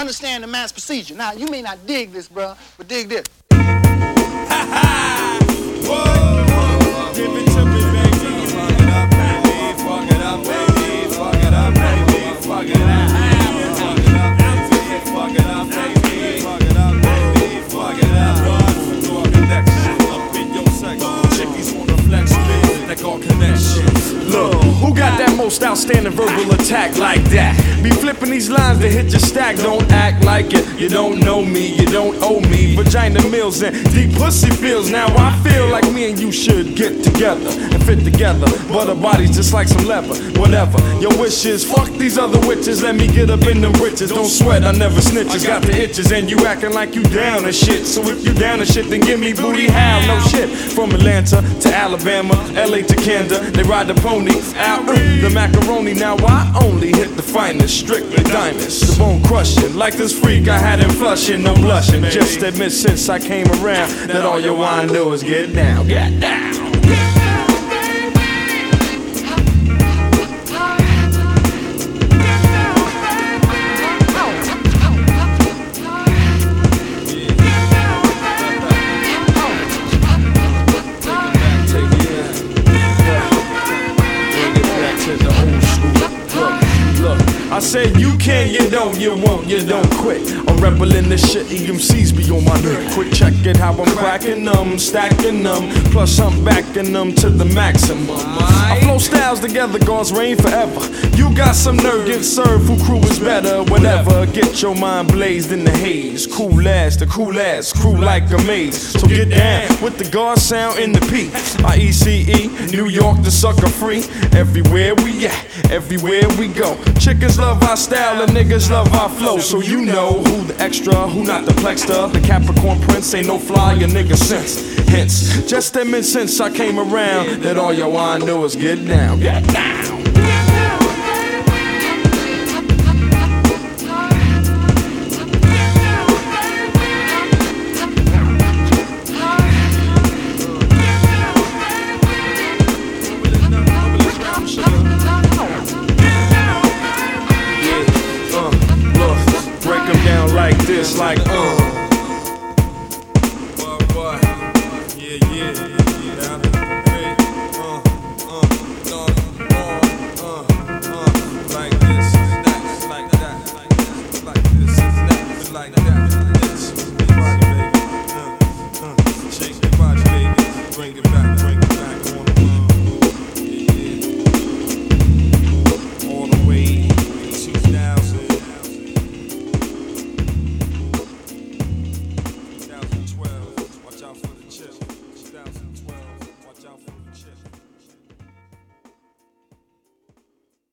understand the mass procedure. Now, you may not dig this, bruh, but dig this. Look, who got that most outstanding verbal attack like that? Be flipping these lines to hit your stack. Don't act like it. You don't know me, you don't owe me. Vagina mills and deep pussy feels. Now I feel like me and you should get together and fit together. But our bodies just like some leather. Whatever your wishes, fuck these other witches. Let me get up in them riches. Don't sweat, I never snitches. Got the itches and you acting like you down and shit. So if you down and shit, then give me booty how? No shit. From Atlanta to Alabama, LA to Canada, they ride the pony out the macaroni. Now I only hit the finest, strictly diamonds. The bone crushing, like this freak I had him flushing, no blushing. Just admit since I came around that all you wanna do is get down, get down. Said you can, you don't, you won't, you don't quit. I'm rebelling this shit, EMCs be on my neck. Quick check it how I'm cracking them, stacking them, plus I'm backing them to the maximum. I flow styles together, God's reign forever. You got some nerve, get served, who crew is better, whatever. Get your mind blazed in the haze. Cool ass, the cool ass, crew like a maze. So get down with the guard sound in the P. IECE, New York, the sucker free. Everywhere we at, everywhere we go. Chickens love our style and niggas love our flow. So you know who the extra, who not the plexter. The Capricorn Prince ain't no fly, your nigga sense. Hence, just minute since I came around, that all y'all wanna do is get down, get down. This, like uh.